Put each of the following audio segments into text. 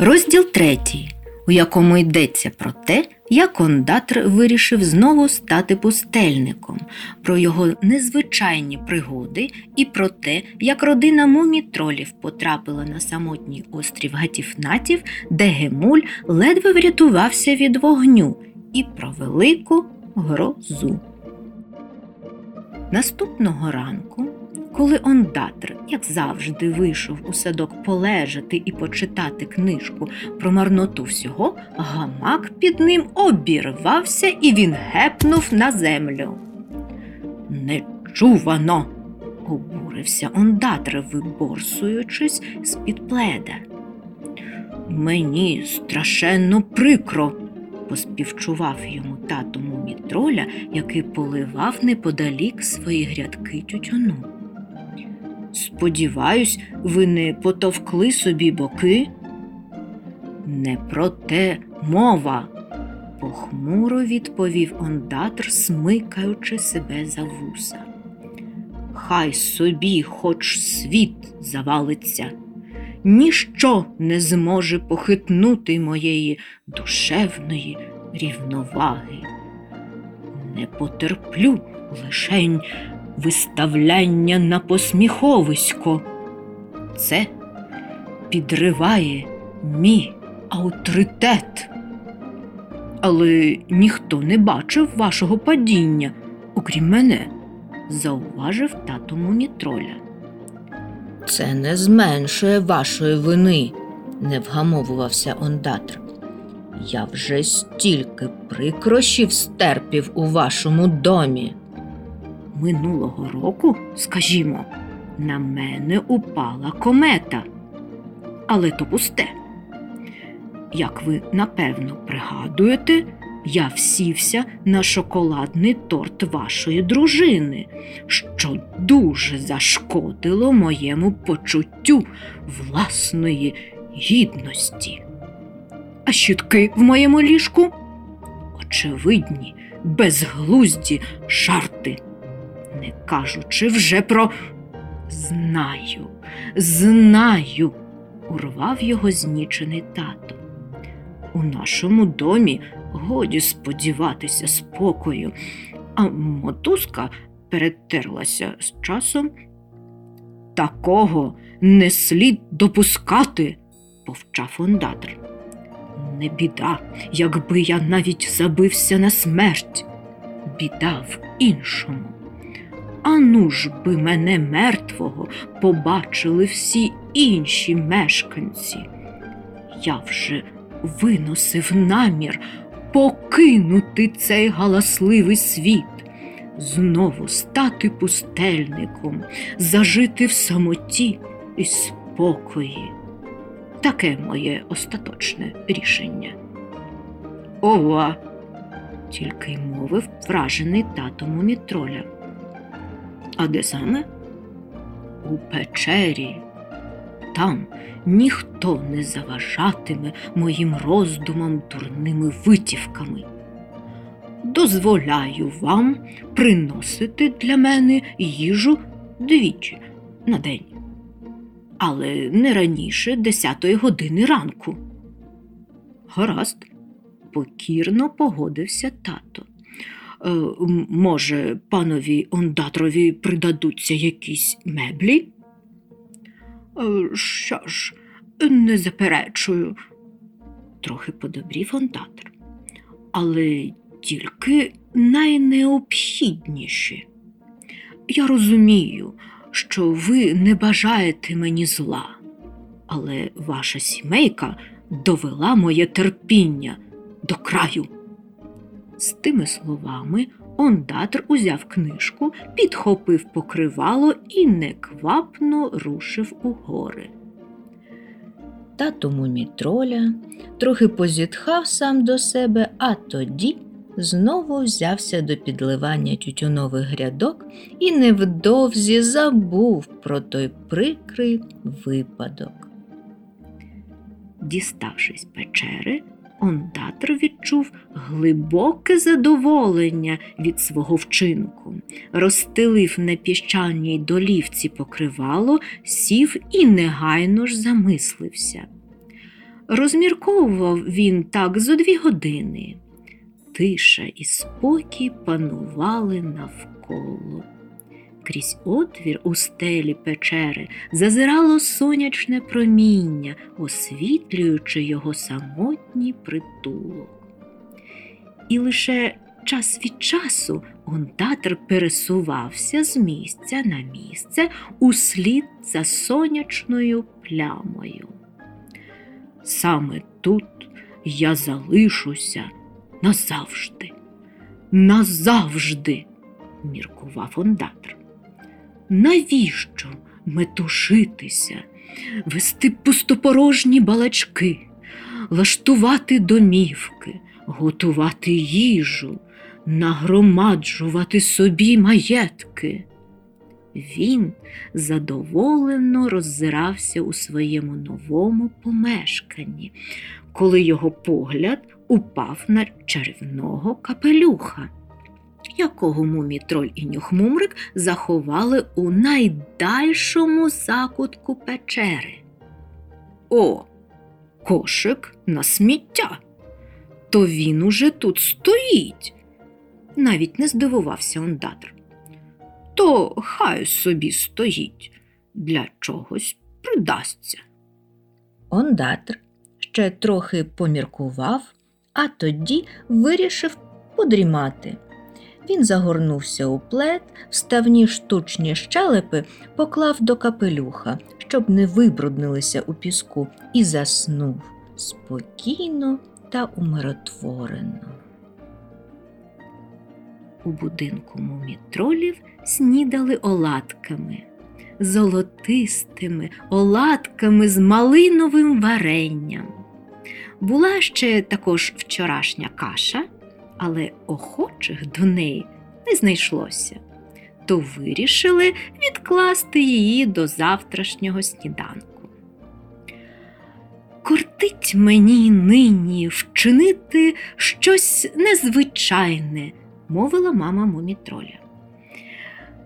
Розділ третій, у якому йдеться про те, як ондатр вирішив знову стати пустельником, про його незвичайні пригоди і про те, як родина мумітролів потрапила на самотній острів Гатіфнатів, де Гемуль ледве врятувався від вогню, і про велику грозу. Наступного ранку, коли ондатр, як завжди, вийшов у садок полежати і почитати книжку про марноту всього, гамак під ним обірвався і він гепнув на землю. Нечувано. обурився ондатр, виборсуючись з-під пледа. Мені страшенно прикро, поспівчував йому тато мумітроля, який поливав неподалік свої грядки тютюну. Сподіваюсь, ви не потовкли собі боки? Не про те мова, похмуро відповів ондатр, смикаючи себе за вуса. Хай собі хоч світ завалиться, ніщо не зможе похитнути моєї душевної рівноваги. Не потерплю лишень виставляння на посміховисько. Це підриває мій авторитет. Але ніхто не бачив вашого падіння, окрім мене, зауважив тато мумітроля. Це не зменшує вашої вини, не вгамовувався ондатр. Я вже стільки прикрощів стерпів у вашому домі. Минулого року, скажімо, на мене упала комета. Але то пусте. Як ви напевно пригадуєте, я всівся на шоколадний торт вашої дружини, що дуже зашкодило моєму почуттю власної гідності. А щітки в моєму ліжку очевидні, безглузді жарти не кажучи вже про знаю, знаю, урвав його знічений тато. У нашому домі годі сподіватися спокою, а мотузка перетерлася з часом. Такого не слід допускати, повчав ондатр. Не біда, якби я навіть забився на смерть. Біда в іншому. Ану ж би мене мертвого побачили всі інші мешканці. Я вже виносив намір покинути цей галасливий світ, знову стати пустельником, зажити в самоті і спокої. Таке моє остаточне рішення. Ова, тільки й мовив вражений тато мумітроля. А де саме? У печері. Там ніхто не заважатиме моїм роздумам дурними витівками. Дозволяю вам приносити для мене їжу двічі на день, але не раніше десятої години ранку. Гаразд, покірно погодився тато. Е, може, панові ондатрові придадуться якісь меблі? Е, Що ж, не заперечую, трохи подобрів ондатр, але тільки найнеобхідніші. Я розумію, що ви не бажаєте мені зла, але ваша сімейка довела моє терпіння до краю. З тими словами ондатр узяв книжку, підхопив покривало і неквапно рушив у гори. Тато мумітроля трохи позітхав сам до себе, а тоді знову взявся до підливання тютюнових грядок і невдовзі забув про той прикрий випадок. Діставшись печери, ондатр відчув глибоке задоволення від свого вчинку, розстелив на піщаній долівці покривало, сів і негайно ж замислився. Розмірковував він так зо дві години. Тиша і спокій панували навколо. Крізь отвір у стелі печери зазирало сонячне проміння, освітлюючи його самотній притулок. І лише час від часу ондатр пересувався з місця на місце услід за сонячною плямою. Саме тут я залишуся назавжди, назавжди, міркував ондатр. Навіщо метушитися, вести пустопорожні балачки, лаштувати домівки, готувати їжу, нагромаджувати собі маєтки? Він задоволено роззирався у своєму новому помешканні, коли його погляд упав на чарівного капелюха, якого мумітроль і нюхмумрик заховали у найдальшому закутку печери. О, кошик на сміття. То він уже тут стоїть. Навіть не здивувався ондатр. То хай собі стоїть, для чогось придасться. Ондатр ще трохи поміркував, а тоді вирішив подрімати. Він загорнувся у плед, вставні штучні щелепи поклав до капелюха, щоб не вибруднилися у піску, і заснув спокійно та умиротворено. У будинку мумітролів снідали оладками, золотистими оладками з малиновим варенням. Була ще також вчорашня каша, але охочих до неї не знайшлося, то вирішили відкласти її до завтрашнього сніданку. Кортить мені нині вчинити щось незвичайне, мовила мама мумітроля.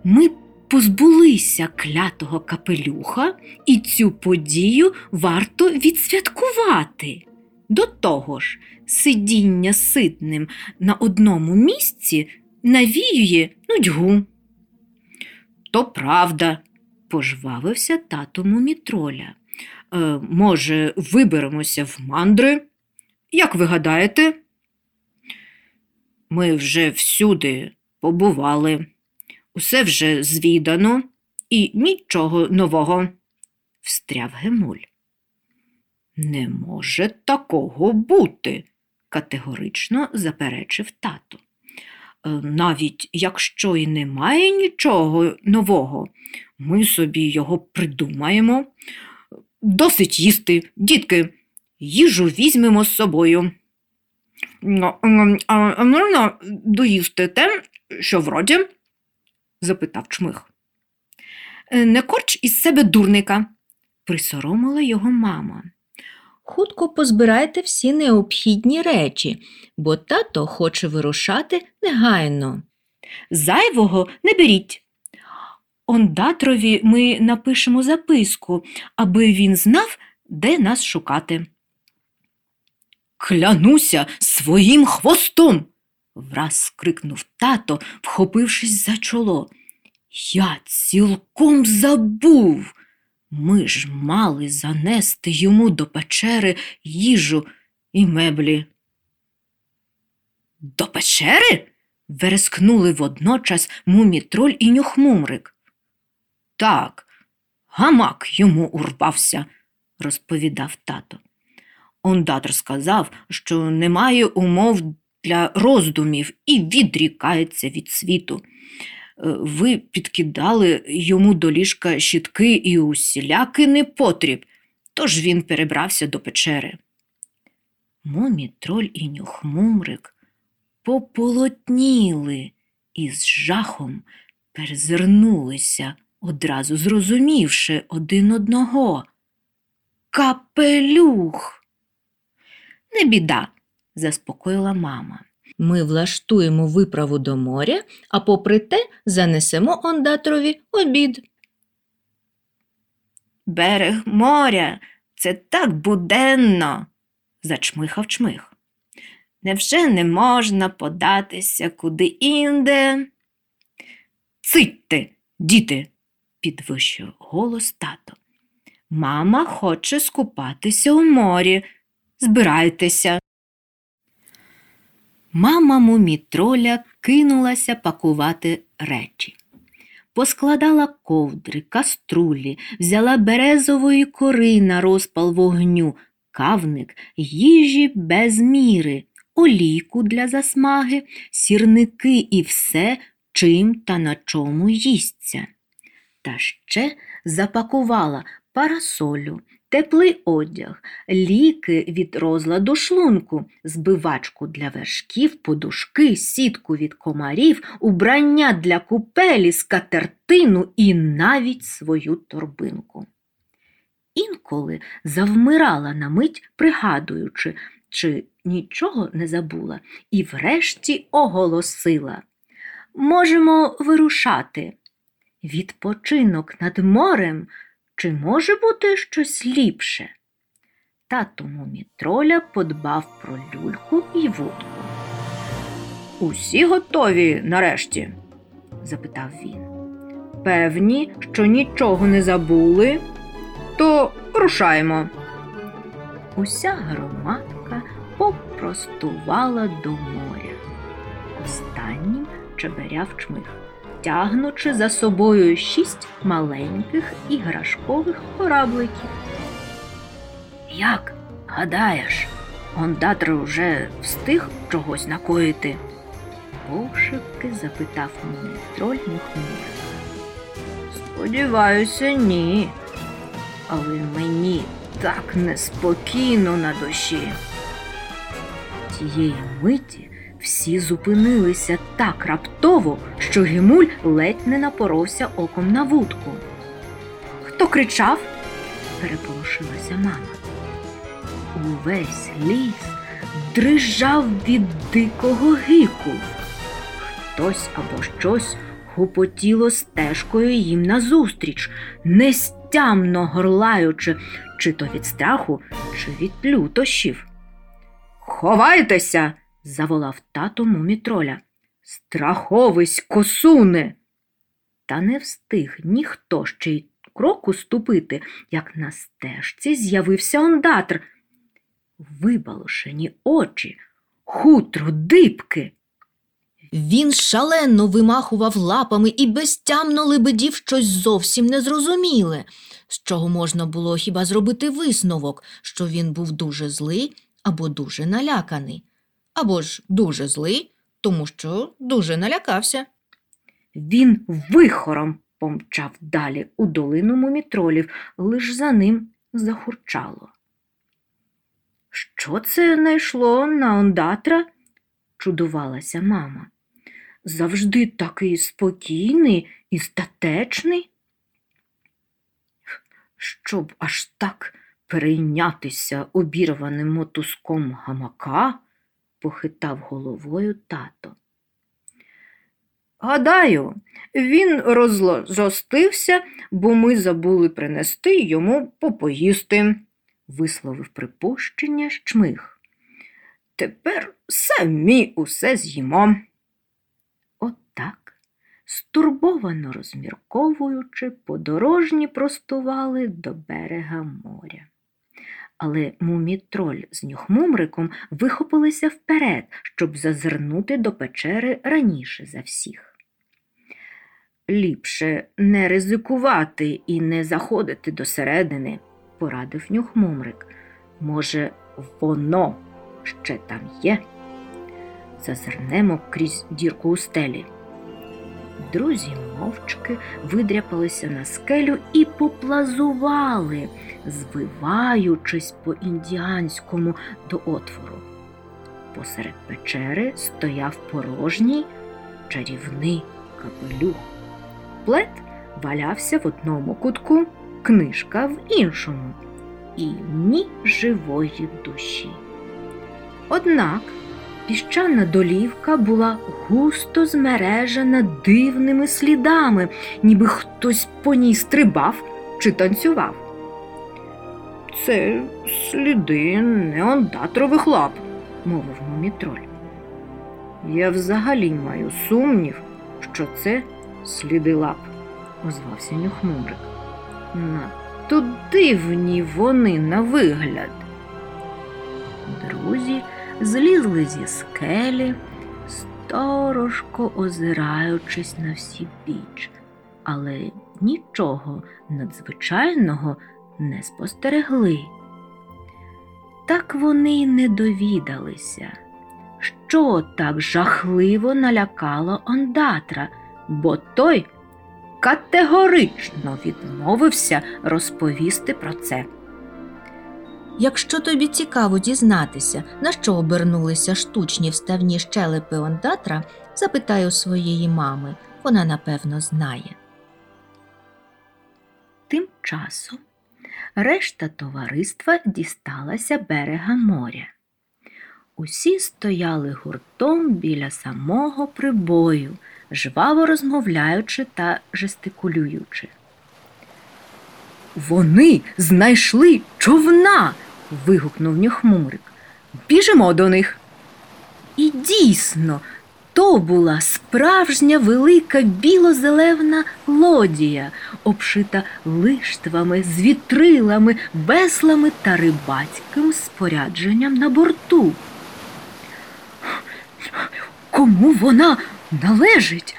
Ми позбулися клятого капелюха, і цю подію варто відсвяткувати. До того ж, сидіння ситним на одному місці навіює нудьгу. То правда, пожвавився тато мумітроля. Е, може, виберемося в мандри? Як ви гадаєте? Ми вже всюди побували, усе вже звідано і нічого нового, встряв Гемуль. Не може такого бути, категорично заперечив тато. «Е, Навіть якщо і немає нічого нового, ми собі його придумаємо. Досить їсти, дітки, їжу візьмемо з собою. Ну, а, можна доїсти те, що вроді? запитав чмих. «Е, Не корч із себе дурника, присоромила його мама. Хутко позбирайте всі необхідні речі, бо тато хоче вирушати негайно. Зайвого не беріть. Ондатрові ми напишемо записку, аби він знав, де нас шукати. Клянуся своїм хвостом. враз скрикнув тато, вхопившись за чоло. Я цілком забув. Ми ж мали занести йому до печери їжу і меблі. До печери? верескнули водночас мумітроль і нюхмумрик. Так, гамак йому урвався, розповідав тато. Ондатр сказав, що немає умов для роздумів і відрікається від світу. Е, Ви підкидали йому до ліжка щітки і усілякий непотріб, тож він перебрався до печери. Мумі, троль і нюхмумрик пополотніли і з жахом перезирнулися, одразу зрозумівши один одного. Капелюх. Не біда, заспокоїла мама. Ми влаштуємо виправу до моря, а попри те занесемо ондатрові обід. Берег моря, це так буденно, зачмихав чмих. Невже не можна податися куди інде? Цитьте, діти, підвищив голос тато. Мама хоче скупатися у морі. Збирайтеся. Мама мумітроля кинулася пакувати речі. Поскладала ковдри, каструлі, взяла березової кори на розпал вогню, кавник, їжі без міри, олійку для засмаги, сірники і все, чим та на чому їсться. Та ще запакувала парасолю, теплий одяг, ліки від розладу шлунку, збивачку для вершків, подушки, сітку від комарів, убрання для купелі, скатертину і навіть свою торбинку. Інколи завмирала на мить, пригадуючи, чи нічого не забула, і врешті оголосила Можемо вирушати. Відпочинок над морем чи може бути щось ліпше? Тато мумітроля подбав про люльку і вудку. Усі готові нарешті? запитав він. Певні, що нічого не забули, то рушаємо. Уся громадка попростувала до моря. Останнім чеберяв чмих тягнучи за собою шість маленьких іграшкових корабликів. Як гадаєш, гондатр уже встиг чогось накоїти? Повшивки запитав мене троль нюхмір. Сподіваюся, ні. Але мені так неспокійно на душі. Тієї миті всі зупинилися так раптово, що Гимуль ледь не напоровся оком на вудку. Хто кричав? переполошилася мама. Увесь ліс дрижав від дикого гику. Хтось або щось гупотіло стежкою їм назустріч, нестямно горлаючи, чи то від страху, чи від лютощів. Ховайтеся! Заволав тато мумітроля. Страховисько суне. Та не встиг ніхто ще й кроку ступити, як на стежці з'явився ондатр. Вибалошені очі, хутро дибки. Він шалено вимахував лапами і безтямно лебедів щось зовсім незрозуміле, з чого можна було хіба зробити висновок, що він був дуже злий або дуже наляканий, або ж дуже злий, тому що дуже налякався. Він вихором помчав далі у долину мумітролів, лиш за ним захурчало. Що це найшло на ондатра? чудувалася мама. Завжди такий спокійний і статечний. Щоб аж так перейнятися обірваним мотузком гамака, похитав головою тато. Гадаю, він розлостився, бо ми забули принести йому попоїсти, висловив припущення чмих. Тепер самі усе з'їмо. Отак, стурбовано розмірковуючи, подорожні простували до берега моря. Але мумітроль з нюхмумриком вихопилися вперед, щоб зазирнути до печери раніше за всіх. Ліпше не ризикувати і не заходити досередини, порадив нюхмумрик. Може, воно ще там є. Зазирнемо крізь дірку у стелі. Друзі мовчки видряпалися на скелю і поплазували, звиваючись по індіанському до отвору. Посеред печери стояв порожній чарівний капелюх. Плет валявся в одному кутку, книжка в іншому, і ні живої душі. Однак піщана долівка була густо змережена дивними слідами, ніби хтось по ній стрибав чи танцював. Це сліди неондатрових лап, мовив мумітроль. Я взагалі маю сумнів, що це сліди лап, озвався нюхмурик. Надто дивні вони на вигляд. Друзі злізли зі скелі, сторожко озираючись на всі біч, але нічого надзвичайного не спостерегли. Так вони й не довідалися, що так жахливо налякало ондатра, бо той категорично відмовився розповісти про це. Якщо тобі цікаво дізнатися, на що обернулися штучні вставні щелепи ондатра, запитай у своєї мами, вона напевно знає. Тим часом решта товариства дісталася берега моря. Усі стояли гуртом біля самого прибою, жваво розмовляючи та жестикулюючи. Вони знайшли човна. Вигукнув нюхмурик. Біжимо до них. І дійсно, то була справжня велика біло-зелена лодія, обшита лиштвами, з вітрилами, веслами та рибацьким спорядженням на борту. Кому вона належить?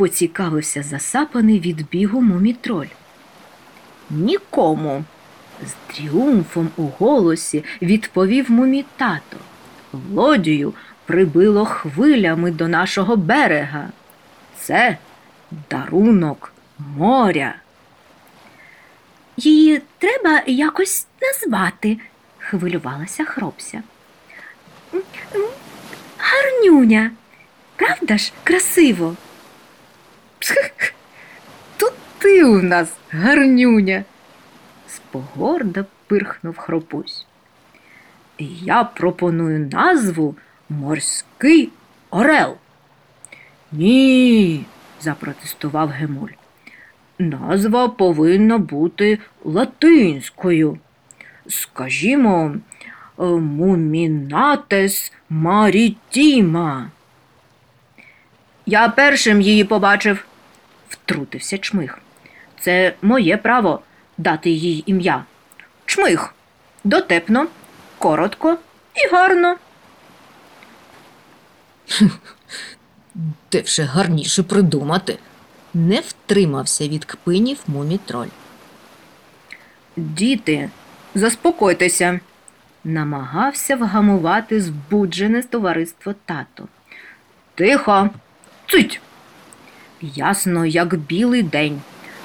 поцікавився засапаний від бігу мумітроль. Нікому. З тріумфом у голосі відповів мумітато. Лодію прибило хвилями до нашого берега. Це дарунок моря. Її треба якось назвати, хвилювалася хропся. «М, м, Гарнюня, правда ж красиво? Тут ти у нас гарнюня, спогорда пирхнув хропусь. Я пропоную назву Морський Орел. Ні, запротестував Гемуль. Назва повинна бути латинською. Скажімо, Мумінатес Марітіма. Я першим її побачив, втрутився чмих. Це моє право дати їй ім'я. Чмих. Дотепно, коротко і гарно. Де вже гарніше придумати. Не втримався від кпинів мумітроль. Діти, заспокойтеся, намагався вгамувати збуджене товариство тато. Тихо, цить. Ясно, як білий день,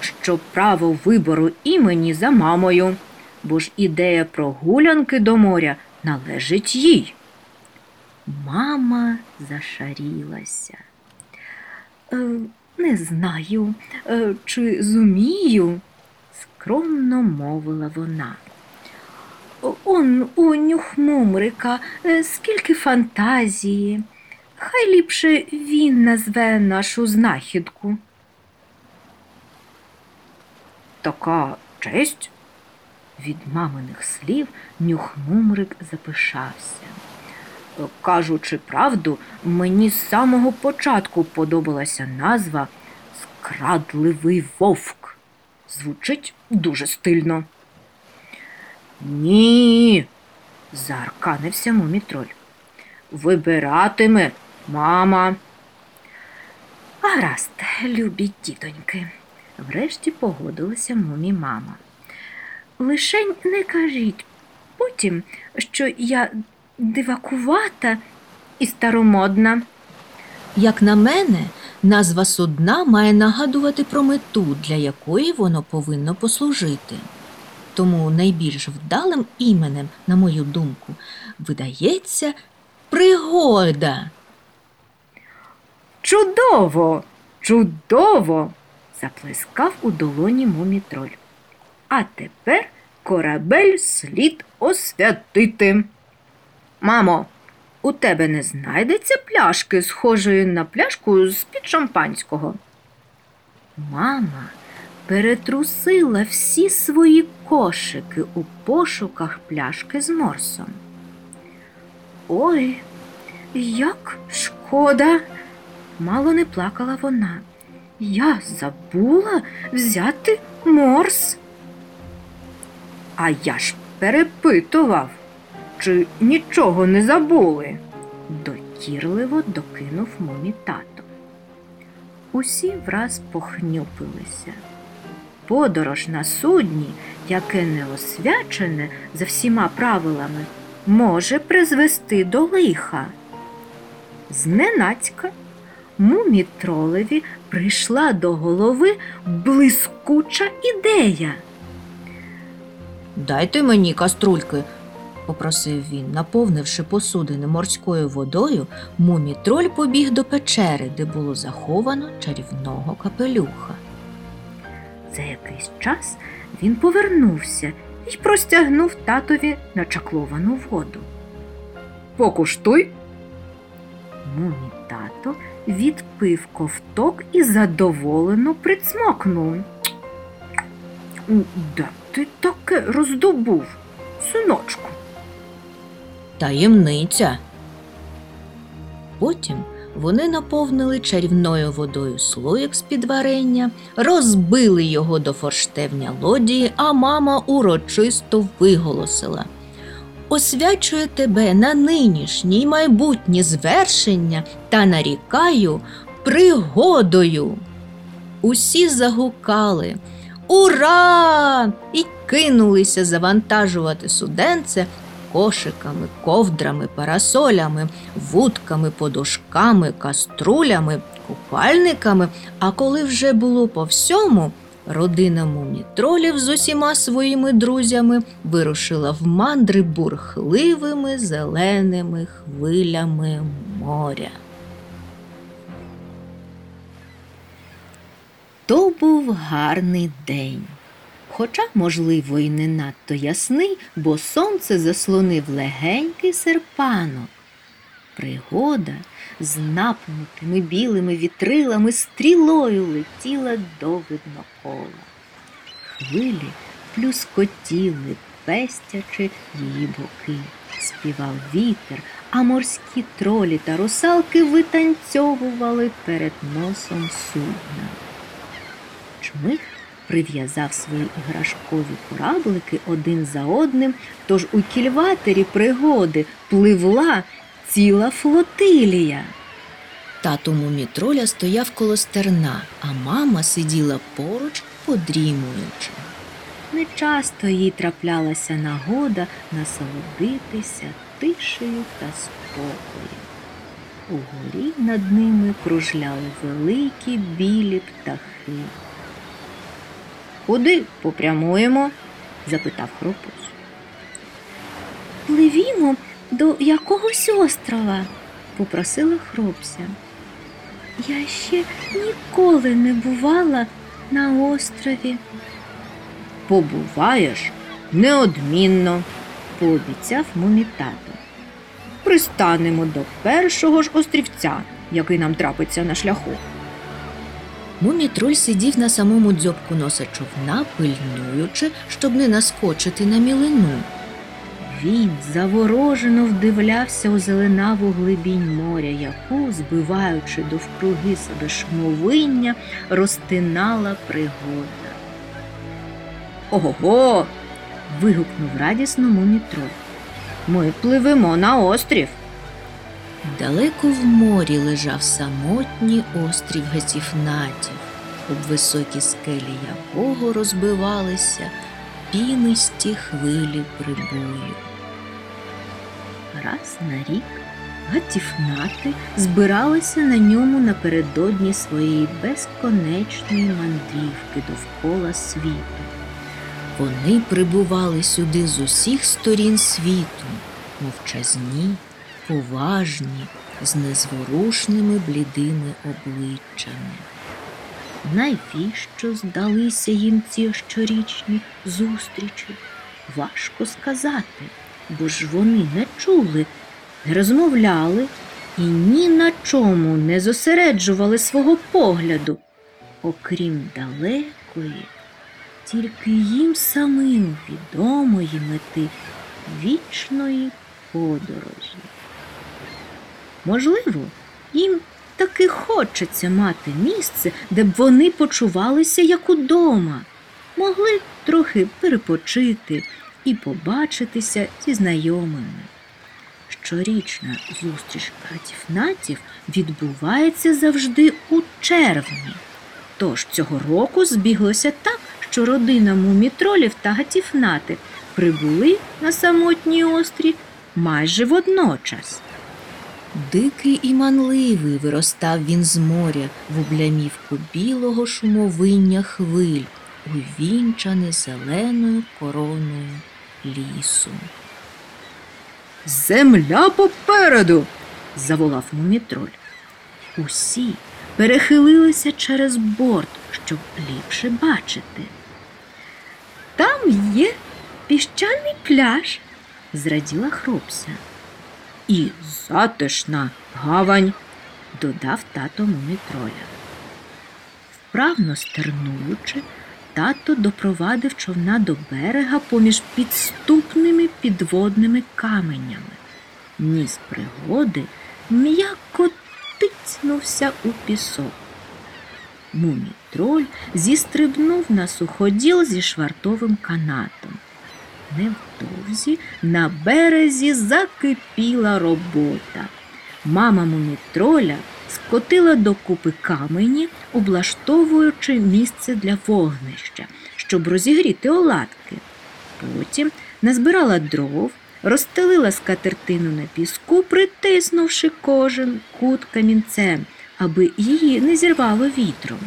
що право вибору імені за мамою, бо ж ідея прогулянки до моря належить їй. Мама зашарілася. Е, не знаю, е, чи зумію, скромно мовила вона. Он у нюхмумрика е, скільки фантазії. Хай ліпше він назве нашу знахідку. Така честь? Від маминих слів нюхмумрик запишався. Кажучи правду, мені з самого початку подобалася назва Скрадливий вовк. Звучить дуже стильно. Ні, заарканився мумітроль. Вибиратиме мама. Гаразд, любі дітоньки, врешті погодилася мумі мама. Лишень не кажіть потім, що я дивакувата і старомодна. Як на мене, назва судна має нагадувати про мету, для якої воно повинно послужити. Тому найбільш вдалим іменем, на мою думку, видається пригода. Чудово, чудово! Заплескав у долоні мумітроль. А тепер корабель слід освятити. Мамо, у тебе не знайдеться пляшки, схожої на пляшку з-під шампанського. Мама перетрусила всі свої кошики у пошуках пляшки з морсом. Ой, як шкода, мало не плакала вона. Я забула взяти морс. А я ж перепитував, чи нічого не забули, докірливо докинув мумі тато. Усі враз похнюпилися. Подорож на судні, яке не освячене за всіма правилами, може призвести до лиха. Зненацька мумітролеві прийшла до голови блискуча ідея. Дайте мені каструльки, попросив він, наповнивши посудини морською водою, мумітроль побіг до печери, де було заховано чарівного капелюха. За якийсь час він повернувся і простягнув татові начакловану воду. Покуштуй. Мумі відпив ковток і задоволено прицмокнув. Де ти таке роздобув, синочку? Таємниця. Потім вони наповнили чарівною водою слоїк з-під варення, розбили його до форштевня лодії, а мама урочисто виголосила. Освячую тебе на нинішні й майбутні звершення та нарікаю пригодою. Усі загукали Ура! і кинулися завантажувати суденце кошиками, ковдрами, парасолями, вудками, подушками, каструлями, купальниками. А коли вже було по всьому, родина мумітролів з усіма своїми друзями вирушила в мандри бурхливими зеленими хвилями моря. То був гарний день. Хоча, можливо, і не надто ясний, бо сонце заслонив легенький серпанок. Пригода з напнутими білими вітрилами стрілою летіла до виднокола. Хвилі плюскотіли, пестячи її боки. Співав вітер, а морські тролі та русалки витанцьовували перед носом судна. Чмих прив'язав свої іграшкові кораблики один за одним, тож у кільватері пригоди пливла ціла флотилія. Тато мумітроля стояв коло стерна, а мама сиділа поруч, подрімуючи. Нечасто їй траплялася нагода насолодитися тишею та спокоєм. Угорі над ними кружляли великі білі птахи. Куди попрямуємо? запитав хропус. Пливімо до якогось острова, попросила хропся. Я ще ніколи не бувала на острові. Побуваєш неодмінно, пообіцяв мумі тато. Пристанемо до першого ж острівця, який нам трапиться на шляху. Мумітроль сидів на самому дзьобку носа човна, пильнуючи, щоб не наскочити на мілину. Він заворожено вдивлявся у зеленаву глибінь моря, яку, збиваючи довкруги себе шмовиння, розтинала пригода. Ого. вигукнув радісно мумітроль. Ми пливемо на острів. Далеко в морі лежав самотній острів Геціфнатів, об високі скелі якого розбивалися пінисті хвилі прибою. Раз на рік гатіфнати збиралися на ньому напередодні своєї безконечної мандрівки довкола світу. Вони прибували сюди з усіх сторін світу, мовчазні, поважні, з незворушними блідими обличчями. Навіщо здалися їм ці щорічні зустрічі? Важко сказати, бо ж вони не чули, не розмовляли і ні на чому не зосереджували свого погляду, окрім далекої тільки їм самим відомої мети вічної подорожі. Можливо, їм таки хочеться мати місце, де б вони почувалися як удома, могли трохи перепочити побачитися зі знайомими. Щорічна зустріч гатіфнатів відбувається завжди у червні. Тож цього року збіглося так, що родина мумітролів та гатіфнати прибули на самотній острів майже водночас. Дикий і манливий виростав він з моря в облямівку білого шумовиння хвиль, увінчаний зеленою короною лісу. Земля попереду. заволав мумітроль. Усі перехилилися через борт, щоб ліпше бачити. Там є піщаний пляж, зраділа хропся. І затишна гавань, додав тато мумітроля. Вправно стернуючи, тато допровадив човна до берега поміж підступними підводними каменями. Ніс пригоди м'яко тицнувся у пісок. Мумітроль зістрибнув на суходіл зі швартовим канатом. Невдовзі на березі закипіла робота. Мама мумітроля скотила докупи камені, облаштовуючи місце для вогнища, щоб розігріти оладки. Потім назбирала дров, розстелила скатертину на піску, притиснувши кожен кут камінцем, аби її не зірвало вітром.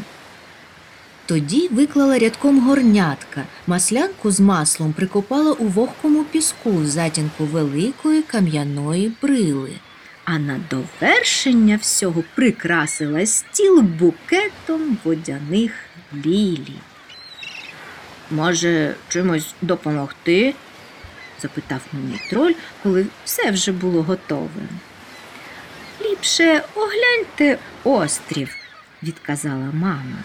Тоді виклала рядком горнятка, маслянку з маслом прикопала у вогкому піску затінку великої кам'яної брили. А на довершення всього прикрасила стіл букетом водяних лілій. Може, чимось допомогти? запитав мені троль, коли все вже було готове. Ліпше огляньте острів, відказала мама.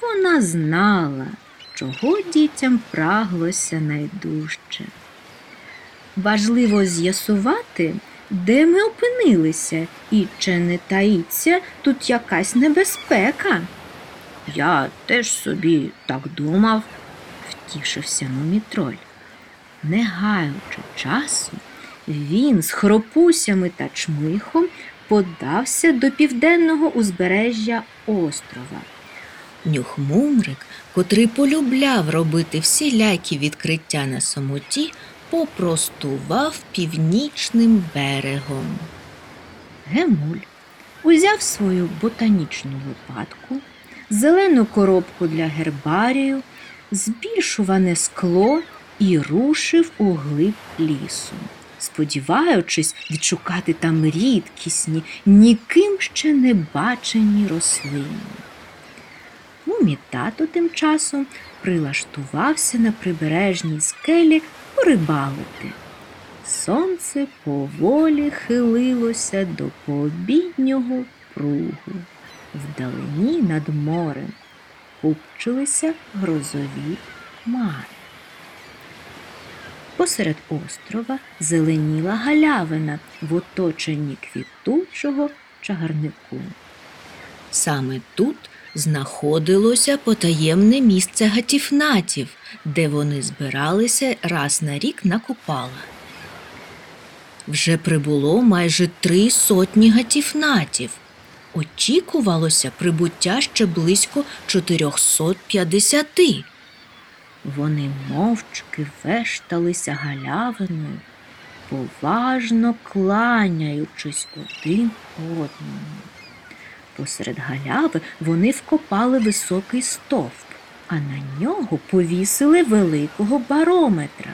Вона знала, чого дітям праглося найдужче. Важливо з'ясувати, де ми опинилися і чи не таїться тут якась небезпека. Я теж собі так думав, втішився мумітроль. Не гаючи часу, він з хропусями та чмихом подався до південного узбережжя острова. Нюхмумрик, котрий полюбляв робити всілякі відкриття на самоті, попростував північним берегом. Гемуль узяв свою ботанічну лопатку, зелену коробку для гербарію, збільшуване скло і рушив у глиб лісу, сподіваючись відшукати там рідкісні, ніким ще не бачені рослини. Мумітато тим часом прилаштувався на прибережній скелі порибалити. Сонце поволі хилилося до пообіднього пругу. Вдалині над морем купчилися грозові хмари. Посеред острова зеленіла галявина в оточенні квітучого чагарнику. Саме тут знаходилося потаємне місце гатіфнатів, де вони збиралися раз на рік на купала. Вже прибуло майже три сотні гатіфнатів. Очікувалося прибуття ще близько 450. Вони мовчки вешталися галявиною, поважно кланяючись один одному. Посеред галяви вони вкопали високий стовп, а на нього повісили великого барометра.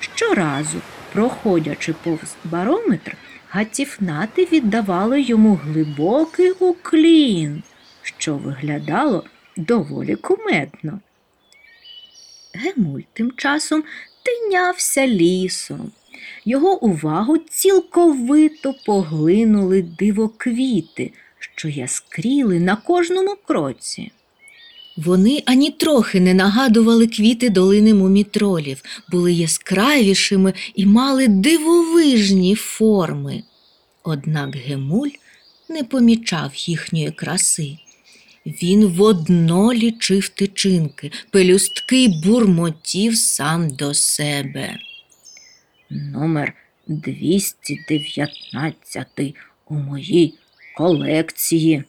Щоразу, проходячи повз барометр, гатіфнати віддавали йому глибокий уклін, що виглядало доволі кумедно. Гемуль тим часом тинявся лісом. Його увагу цілковито поглинули дивоквіти, що яскріли на кожному кроці. Вони ані трохи не нагадували квіти долини мумітролів, були яскравішими і мали дивовижні форми. Однак Гемуль не помічав їхньої краси. Він водно лічив тичинки, пелюстки бурмотів сам до себе. Номер 219 у моїй колекції.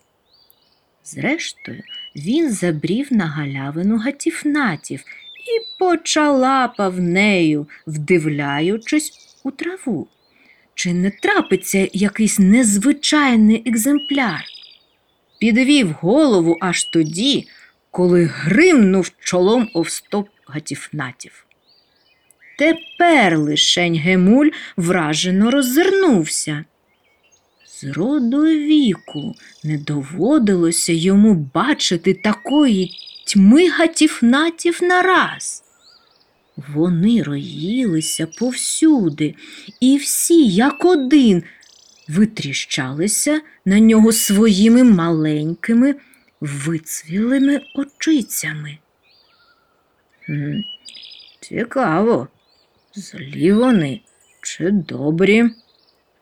Зрештою, він забрів на галявину гатіфнатів і почалапав нею, вдивляючись у траву. Чи не трапиться якийсь незвичайний екземпляр? Підвів голову аж тоді, коли гримнув чолом овстоп гатіфнатів. Тепер лишень Гемуль вражено роззирнувся. З роду віку не доводилося йому бачити такої тьми гатіфнатів нараз. Вони роїлися повсюди, і всі, як один, витріщалися на нього своїми маленькими, вицвілими очицями. Цікаво, злі вони чи добрі?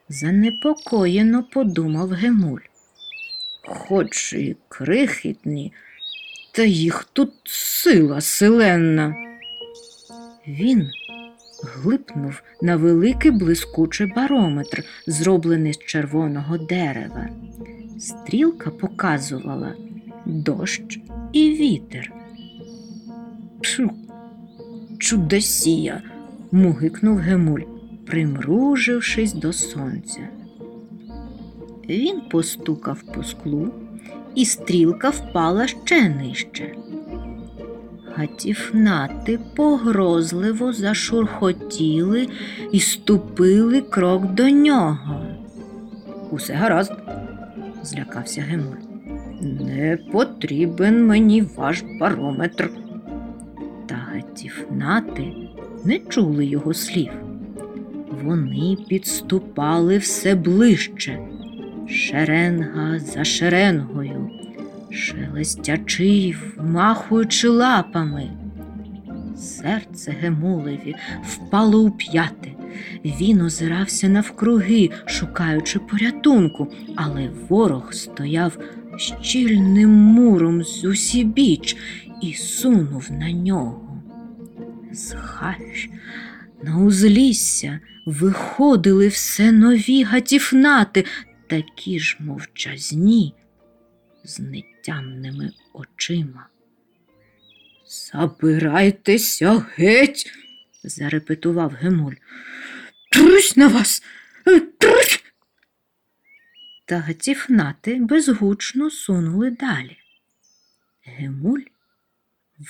Занепокоєно подумав Гемуль. Хоч і крихітні, та їх тут сила силенна. Він глипнув на великий блискучий барометр, зроблений з червоного дерева. Стрілка показувала дощ і вітер. Пшу, чудосія, мугикнув Гемуль, примружившись до сонця. Він постукав по склу, і стрілка впала ще нижче. Гатіфнати погрозливо зашурхотіли і ступили крок до нього. Усе гаразд, злякався Гемуль. Не потрібен мені ваш барометр. Та гатіфнати не чули його слів. Вони підступали все ближче, шеренга за шеренгою, шелестячи й вмахуючи лапами. Серце Гемулеві впало у п'яти. Він озирався навкруги, шукаючи порятунку, але ворог стояв щільним муром з усібіч і сунув на нього. З хащ на узлісся виходили все нові гатіфнати, такі ж мовчазні, з нетямними очима. Забирайтеся геть, зарепетував Гемуль. Трусь на вас. е, Трусь. Та гатіфнати безгучно сунули далі. Гемуль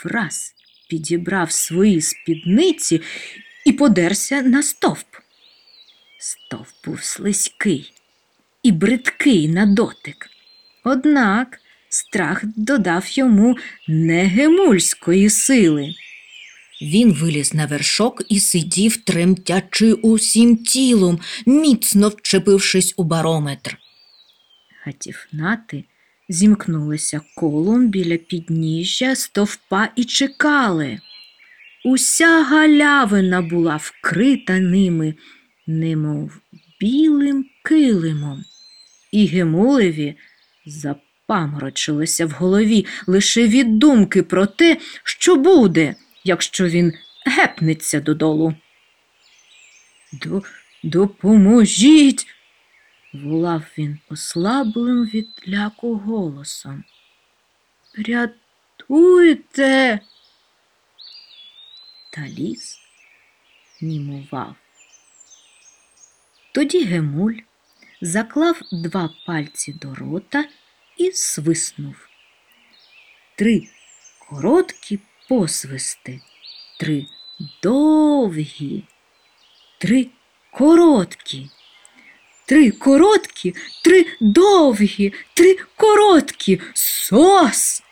враз підібрав свої спідниці і подерся на стовп. Стовп був слизький і бридкий на дотик. Однак страх додав йому негемульської сили. Він виліз на вершок і сидів, тремтячи усім тілом, міцно вчепившись у барометр. Гатіфнати зімкнулися колом біля підніжжя стовпа і чекали. Уся галявина була вкрита ними, немов білим килимом. І Гемулеві запаморочилося в голові лише від думки про те, що буде, якщо він гепнеться додолу. До, допоможіть, волав він ослаблим від ляку голосом. Рятуйте. Та ліс німував. Тоді Гемуль заклав два пальці до рота і свиснув. Три короткі посвисти, три довгі, три короткі. Три короткі, три довгі, три короткі. Сос.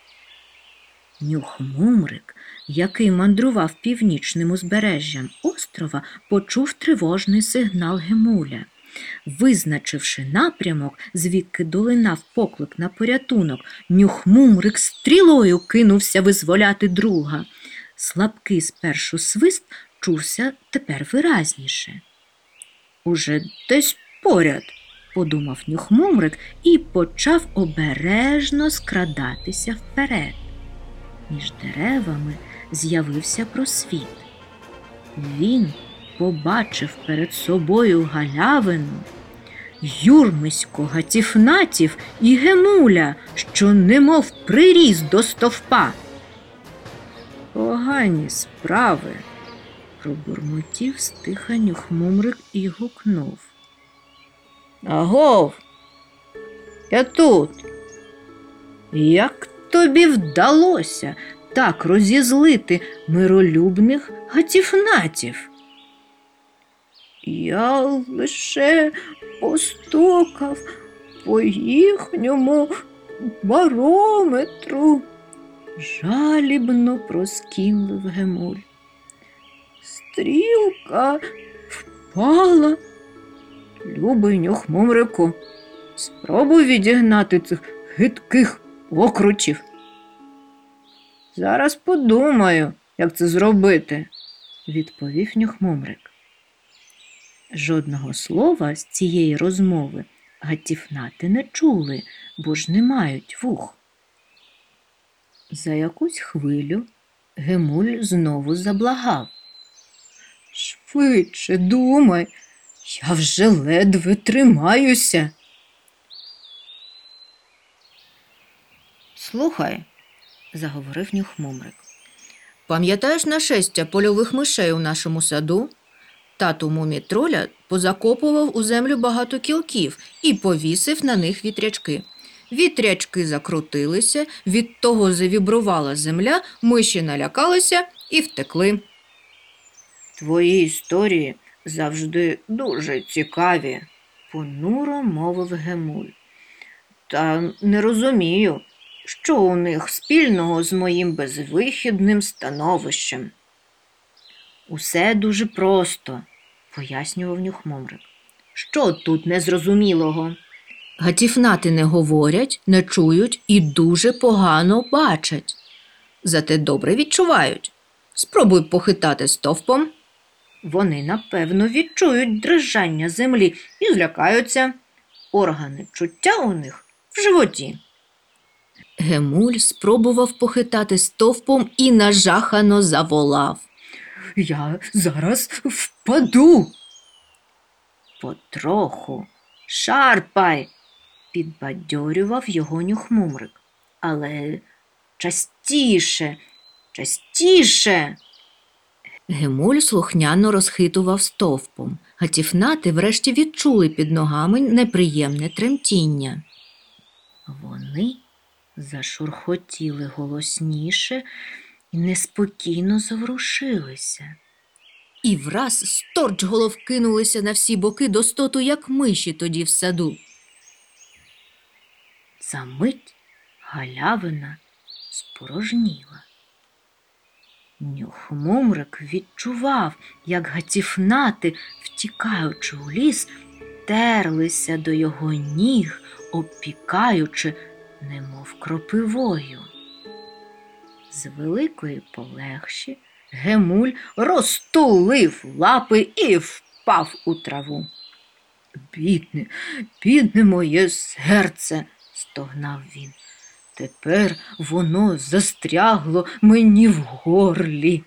Нюхмумрик, який мандрував північним узбережжям острова, почув тривожний сигнал Гемуля. Визначивши напрямок, звідки долинав поклик на порятунок, нюхмумрик стрілою кинувся визволяти друга. Слабкий спершу свист чувся тепер виразніше. Уже десь поряд, подумав нюхмумрик і почав обережно скрадатися вперед. Між деревами з'явився просвіт. Він побачив перед собою галявину, юрмисько гатіфнатів і гемуля, що немов приріс до стовпа. Погані справи, пробурмотів стиха нюхмумрик і гукнув. Агов, я тут. Як тобі вдалося так розізлити миролюбних гатіфнатів? Я лише постукав по їхньому барометру, жалібно проскінлив Гемуль. Стрілка впала. Любий нюхмумрику, спробуй відігнати цих гидких окручів. Зараз подумаю, як це зробити, відповів нюхмумрик. Жодного слова з цієї розмови гатіфнати не чули, бо ж не мають вух. За якусь хвилю Гемуль знову заблагав. Швидше думай, я вже ледве тримаюся. Слухай, заговорив нюхмумрик. Пам'ятаєш нашестя польових мишей у нашому саду? Тату мумітроля позакопував у землю багато кілків і повісив на них вітрячки. Вітрячки закрутилися, від того завібрувала земля, миші налякалися і втекли. Твої історії завжди дуже цікаві, понуро мовив Гемуль. Та не розумію, що у них спільного з моїм безвихідним становищем. Усе дуже просто, пояснював нюхмомрик. Що тут незрозумілого? Гатіфнати не говорять, не чують і дуже погано бачать. Зате добре відчувають. Спробуй похитати стовпом. Вони, напевно, відчують дрижання землі і злякаються. Органи чуття у них в животі. Гемуль спробував похитати стовпом і нажахано заволав. Я зараз впаду. Потроху, шарпай, підбадьорював його нюхмумрик. Але частіше, частіше. Гемуль слухняно розхитував стовпом. Гатіфнати врешті відчули під ногами неприємне тремтіння. Вони зашурхотіли голосніше і неспокійно заворушилися. І враз сторч голов кинулися на всі боки достоту, як миші тоді в саду. За мить галявина спорожніла. Нюхмумрик відчував, як гатіфнати, втікаючи у ліс, терлися до його ніг, обпікаючи, немов кропивою. З великої полегші Гемуль розтулив лапи і впав у траву. Бідне, бідне моє серце, стогнав він. Тепер воно застрягло мені в горлі.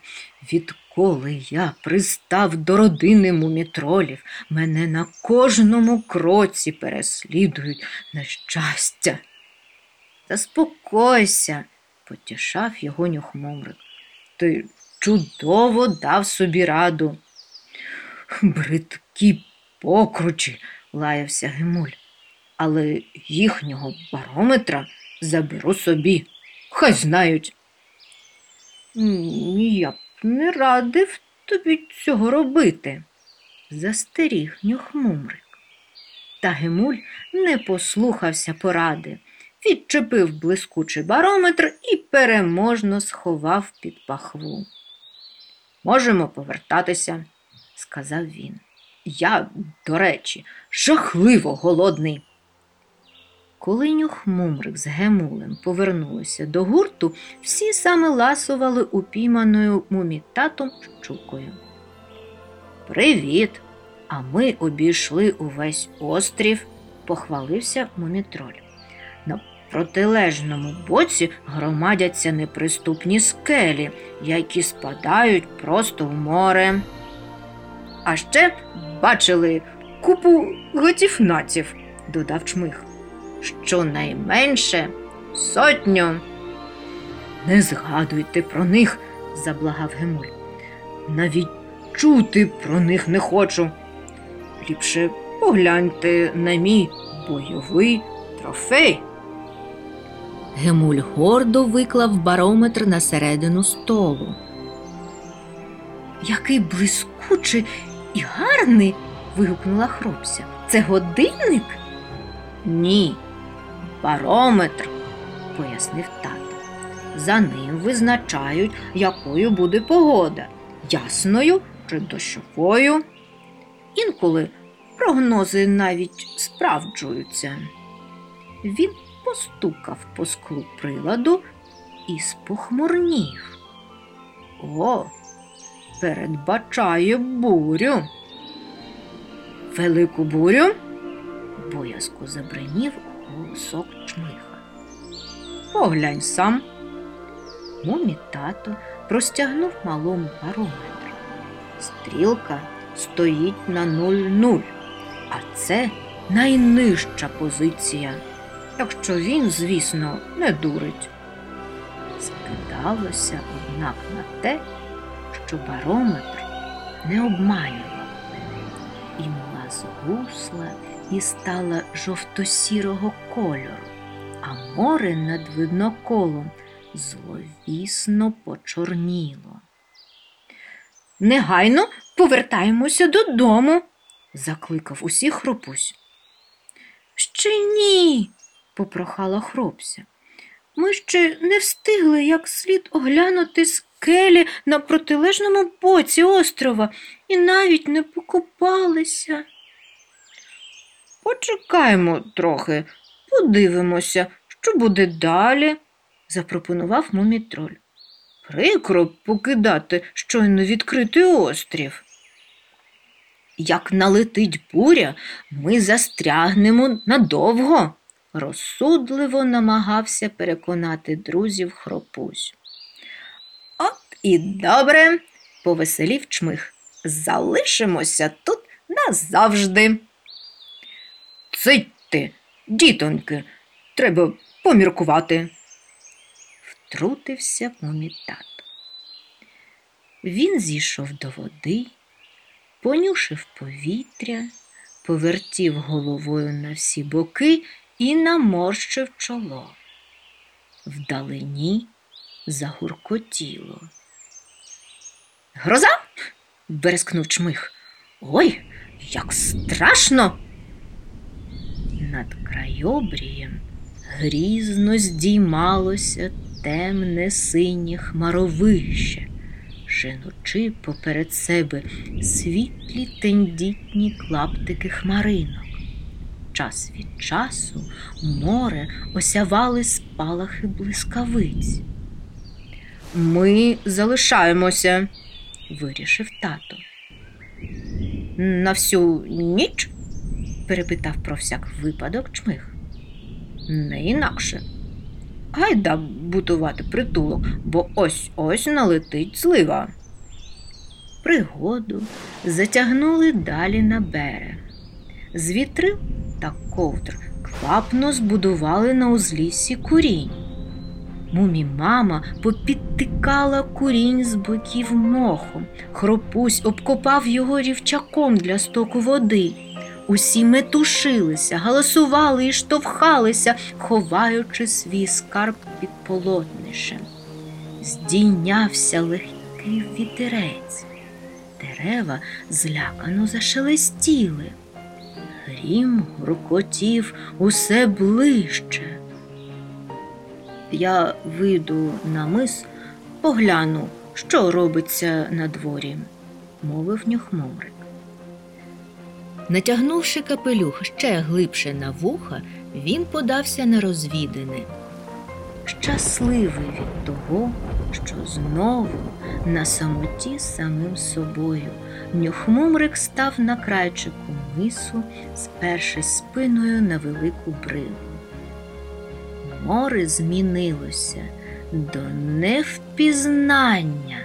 Відколи я пристав до родини мумітролів, мене на кожному кроці переслідують нещастя. Заспокойся, потішав його нюхмумрик. Ти чудово дав собі раду. Бридкі покручі, лаявся Гемуль, але їхнього барометра заберу собі. Хай знають. Я б не радив тобі цього робити, застеріг нюхмумрик. Та Гемуль не послухався поради, відчепив блискучий барометр і переможно сховав під пахву. Можемо повертатися, сказав він. Я, до речі, жахливо голодний. Коли нюхмумрик з Гемулем повернулися до гурту, всі саме ласували упійманою мумітатом щукою. Привіт! А ми обійшли увесь острів, похвалився мумітроль. Протилежному боці громадяться неприступні скелі, які спадають просто в море. А ще бачили купу готівнаців, додав чмих. Щонайменше сотню. Не згадуйте про них, заблагав Гемуль. Навіть чути про них не хочу. Ліпше погляньте на мій бойовий трофей. Гемуль гордо виклав барометр на середину столу. Який блискучий і гарний. вигукнула хропся. Це годинник? Ні, барометр, пояснив тато. За ним визначають, якою буде погода ясною чи дощовою. Інколи прогнози навіть справджуються. Він постукав по склу приладу і спохмурнів. О, передбачає бурю. Велику бурю? боязко забринів голосок чмиха. Поглянь сам. Мумі тато простягнув малому барометр. Стрілка стоїть на 0-0, а це найнижча позиція, якщо він, звісно, не дурить. Скидалося, однак, на те, що барометр не обманював, і мла згусла і стала жовто-сірого кольору, а море над видноколом зловісно почорніло. Негайно повертаємося додому, закликав усіх хропусь. Ще ні, попрохала хропся. Ми ще не встигли як слід оглянути скелі на протилежному боці острова і навіть не покупалися. Почекаємо трохи, подивимося, що буде далі, запропонував мумітроль. Прикро покидати щойно відкритий острів. Як налетить буря, ми застрягнемо надовго, розсудливо намагався переконати друзів хропусь. От і добре, повеселів чмих. Залишимося тут назавжди. Цитьте, дітоньки, треба поміркувати. Втрутився мумітат. Він зійшов до води, понюшив повітря, повертів головою на всі боки і наморщив чоло. Вдалині загуркотіло. Гроза? берескнув чмих. Ой, як страшно! Над крайобрієм грізно здіймалося темне синє хмаровище, женучи поперед себе світлі тендітні клаптики хмаринок. Час від часу море осявали спалахи блискавиць. Ми залишаємося, вирішив тато. На всю ніч? перепитав про всяк випадок чмих. Не інакше. Гайда будувати притулок, бо ось ось налетить злива. Пригоду затягнули далі на берег. З вітрил та ковдр квапно збудували на узліссі курінь. Мумі мама попідтикала курінь з боків мохом, хропусь обкопав його рівчаком для стоку води. Усі метушилися, галасували і штовхалися, ховаючи свій скарб під полотнишем. Здійнявся легкий вітерець. Дерева злякано зашелестіли. Грім гуркотів усе ближче. Я вийду на мис, погляну, що робиться на дворі, мовив нюхмурик. Натягнувши капелюх ще глибше на вуха, він подався на розвідини. щасливий від того, що знову на самоті з самим собою Нюхмумрик став на крайчику мису, спершись спиною на велику бригу. Море змінилося до невпізнання,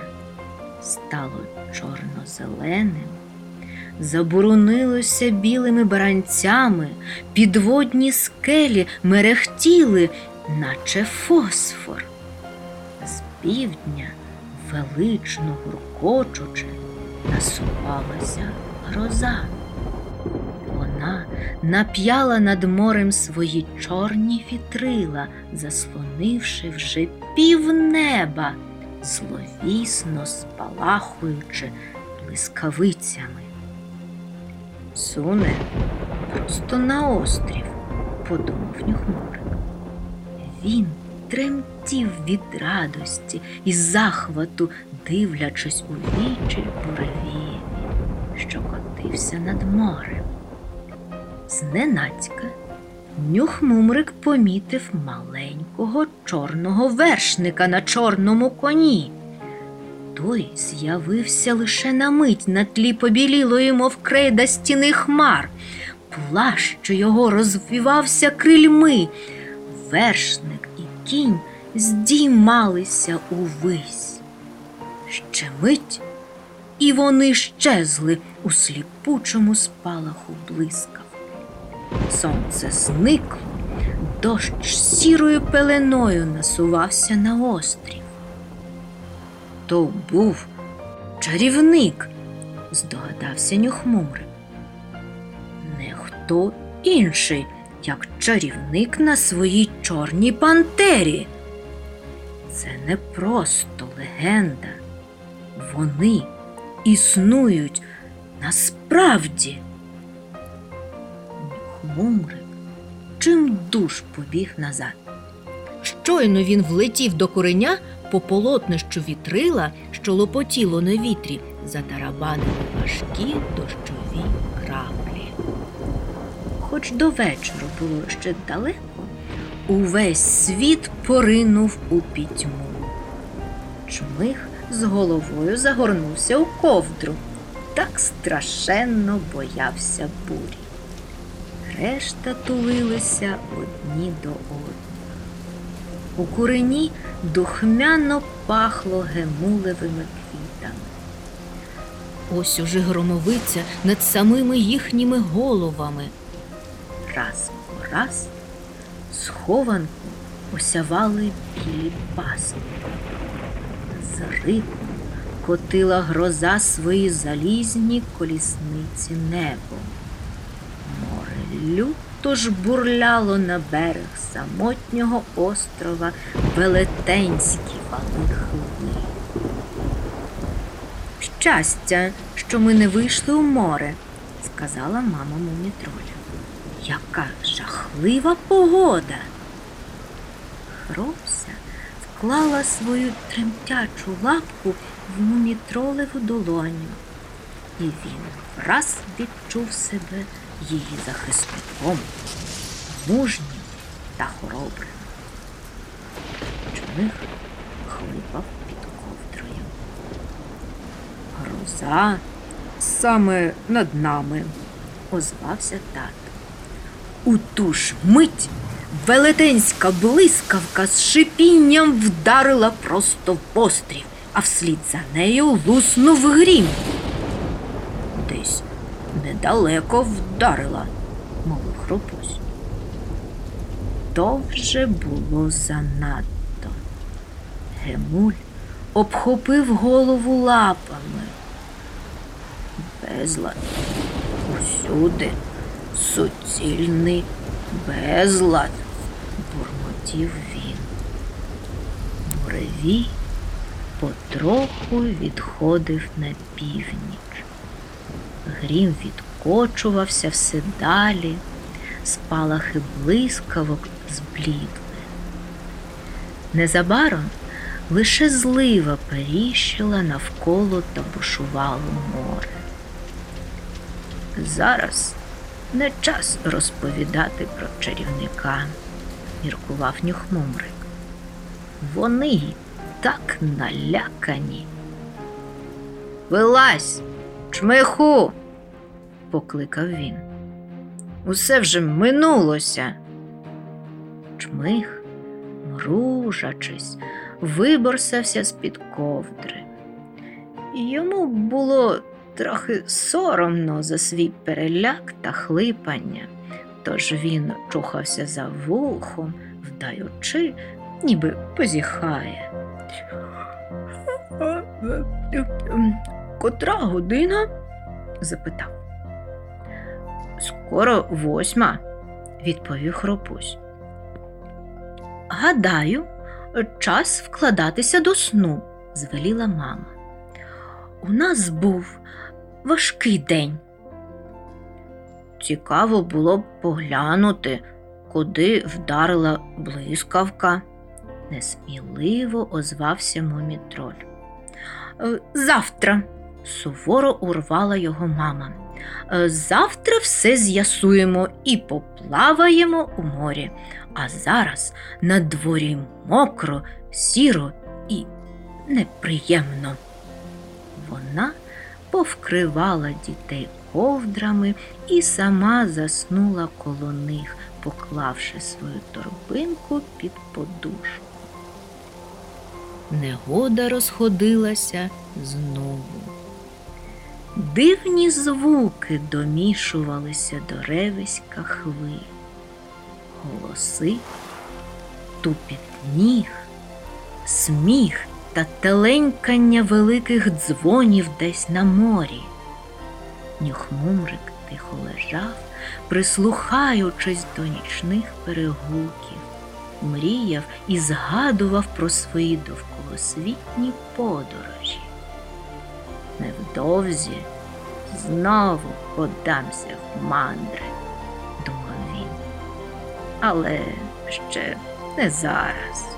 стало чорно-зеленим, заборонилося білими баранцями, підводні скелі мерехтіли, наче фосфор. Півдня, велично гуркочучи, насувалася гроза. Вона нап'яла над морем свої чорні вітрила, заслонивши вже півнеба, зловісно спалахуючи блискавицями. Суне просто на острів, подумав Нюхмурик. Він тремтів від радості і захвату, дивлячись у вічі буревієві, що котився над морем. Зненацька Нюхмумрик помітив маленького чорного вершника на чорному коні. Той з'явився лише на мить на тлі побілілої, мов крейда стіни хмар. Плащ його розвівався крильми. Вершник кінь здіймалися увись. Ще мить, і вони щезли у сліпучому спалаху блискавки. Сонце зникло, дощ сірою пеленою насувався на острів. То був чарівник, здогадався Нюхмурик. Не хто інший, як чарівник на своїй чорній пантері. Це не просто легенда. Вони існують насправді. Нюхмумрик чим душ побіг назад. Щойно він влетів до кореня по полотнищу вітрила, що лопотіло на вітрі, затарабанили важкі дощові. Хоч до вечора було ще далеко, увесь світ поринув у пітьму. Чмих з головою загорнувся у ковдру, так страшенно боявся бурі. Решта тулилися одні до одних. У курені духмяно пахло гемулевими квітами. Ось уже громовиця над самими їхніми головами. Раз по раз схованку осявали білі пасми. З риком котила гроза свої залізні колісниці небом. Море люто ж бурляло на берег самотнього острова велетенські вали хвилі. Щастя, що ми не вийшли у море, сказала мама мумітроля. Яка жахлива погода. Хропся вклала свою тремтячу лапку в мумітролеву долоню, і він враз відчув себе її захисником, мужнім та хоробрим. Чмих хлипав під ковдрою. Гроза саме над нами, озвався тато. У ту ж мить велетенська блискавка з шипінням вдарила просто в пострів, а вслід за нею луснув грім. Десь недалеко вдарила, мовив хропусь. То вже було занадто. Гемуль обхопив голову лапами. Безлад усюди суцільний безлад, бурмотів він. Буревій потроху відходив на північ. Грім відкочувався все далі, спалахи блискавок зблідли. Незабаром лише злива періщила навколо та бушувало море. Зараз не час розповідати про чарівника, міркував нюхмумрик. Вони так налякані. Вилазь, чмиху, покликав він. Усе вже минулося. Чмих, мружачись, виборсався з-під ковдри. Йому було трохи соромно за свій переляк та хлипання, тож він чухався за вухом, вдаючи, ніби позіхає. Котра година? запитав. Скоро восьма, відповів хропусь. Гадаю, час вкладатися до сну, звеліла мама. У нас був важкий день. Цікаво було б поглянути, куди вдарила блискавка, несміливо озвався мумітроль. «Е, Завтра, суворо урвала його мама. «Е, Завтра все з'ясуємо і поплаваємо у морі. А зараз на дворі мокро, сіро і неприємно. Вона повкривала дітей ковдрами і сама заснула коло них, поклавши свою торбинку під подушку. Негода розходилася знову. Дивні звуки домішувалися до ревиська хвиль. Голоси, тупіт ніг, сміх та теленькання великих дзвонів десь на морі. Нюхмумрик тихо лежав, прислухаючись до нічних перегуків, мріяв і згадував про свої довколосвітні подорожі. Невдовзі знову подамся в мандри, думав він. Але ще не зараз.